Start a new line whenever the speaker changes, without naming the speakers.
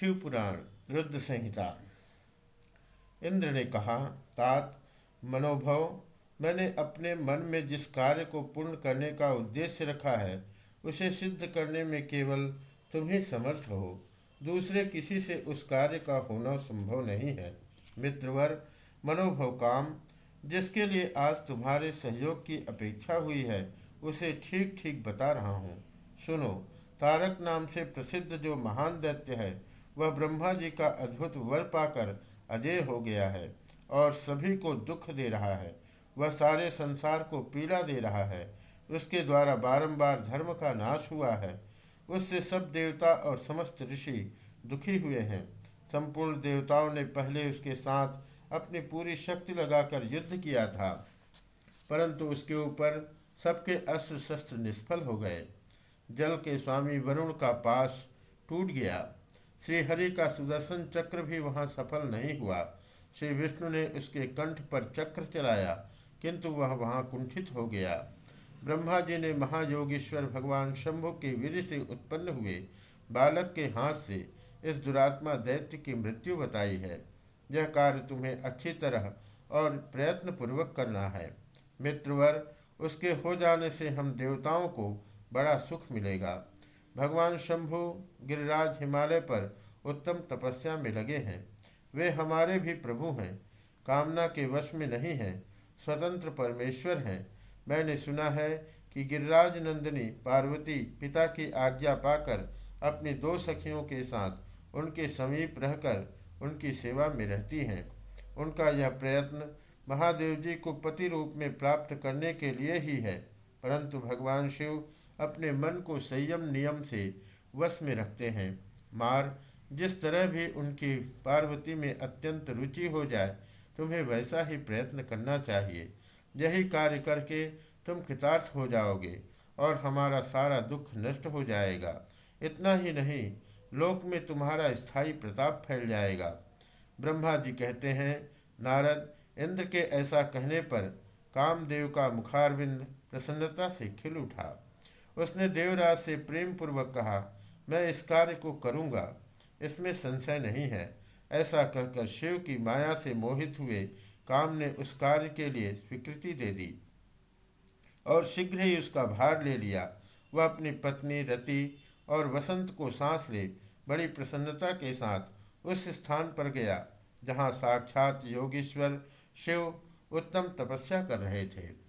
शिवपुराण, रुद्र संहिता। इंद्र ने कहा, तात, मनोभव, मैंने अपने मन में जिस कार्य को पूर्ण करने का उद्देश्य रखा है, उसे सिद्ध करने में केवल तुम ही समर्थ हो। दूसरे किसी से उस कार्य का होना संभव नहीं है। मित्रवर, मनोभव काम, जिसके लिए आज तुम्हारे सहयोग की अपेक्षा हुई है, उसे ठीक ठीक बता रहा हूँ। सुनो, तारक नाम से प्रसिद्ध जो महान दैत्य है वह ब्रह्मा जी का अद्भुत वर पाकर अजय हो गया है और सभी को दुख दे रहा है। वह सारे संसार को पीड़ा दे रहा है। उसके द्वारा बारंबार धर्म का नाश हुआ है। उससे सब देवता और समस्त ऋषि दुखी हुए हैं। संपूर्ण देवताओं ने पहले उसके साथ अपनी पूरी शक्ति लगाकर युद्ध किया था, परंतु उसके ऊपर सबके अस्त्र शस्त्र निष्फल हो गए। जल के स्वामी वरुण का पास टूट गया। श्रीहरि का सुदर्शन चक्र भी वहाँ सफल नहीं हुआ। श्री विष्णु ने उसके कंठ पर चक्र चलाया, किंतु वह वहाँ कुंठित हो गया। ब्रह्मा जी ने महायोगीश्वर भगवान शंभु के वीर से उत्पन्न हुए बालक के हाथ से इस दुरात्मा दैत्य की मृत्यु बताई है। यह कार्य तुम्हें अच्छी तरह और प्रयत्न पूर्वक करना है। मित्रवर, उसके हो जाने से हम देवताओं को बड़ा सुख मिलेगा। भगवान शंभु गिरिराज हिमालय पर उत्तम तपस्या में लगे हैं। वे हमारे भी प्रभु हैं। कामना के वश में नहीं हैं। स्वतंत्र परमेश्वर हैं। मैंने सुना है कि गिरिराज नंदिनी पार्वती पिता की आज्ञा पाकर अपनी दो सखियों के साथ उनके समीप रहकर उनकी सेवा में रहती हैं। उनका यह प्रयत्न महादेव जी को पति रूप में प्राप्त करने के लिए ही है। परंतु भगवान शिव अपने मन को संयम नियम से वश में रखते हैं। मार, जिस तरह भी उनकी पार्वती में अत्यंत रुचि हो जाए, तुम्हें वैसा ही प्रयत्न करना चाहिए। यही कार्य करके तुम कृतार्थ हो जाओगे और हमारा सारा दुख नष्ट हो जाएगा। इतना ही नहीं, लोक में तुम्हारा स्थायी प्रताप फैल जाएगा। ब्रह्मा जी कहते हैं, नारद, इंद्र के ऐसा कहने पर कामदेव का मुखारविंद प्रसन्नता से खिल उठा। उसने देवराज से प्रेम पूर्वक कहा, मैं इस कार्य को करूँगा। इसमें संशय नहीं है। ऐसा कहकर शिव की माया से मोहित हुए काम ने उस कार्य के लिए स्वीकृति दे दी और शीघ्र ही उसका भार ले लिया। वह अपनी पत्नी रति और वसंत को सांस ले, बड़ी प्रसन्नता के साथ उस स्थान पर गया, जहाँ साक्षात योगेश्वर, शिव उत्तम तपस्या कर रहे थे।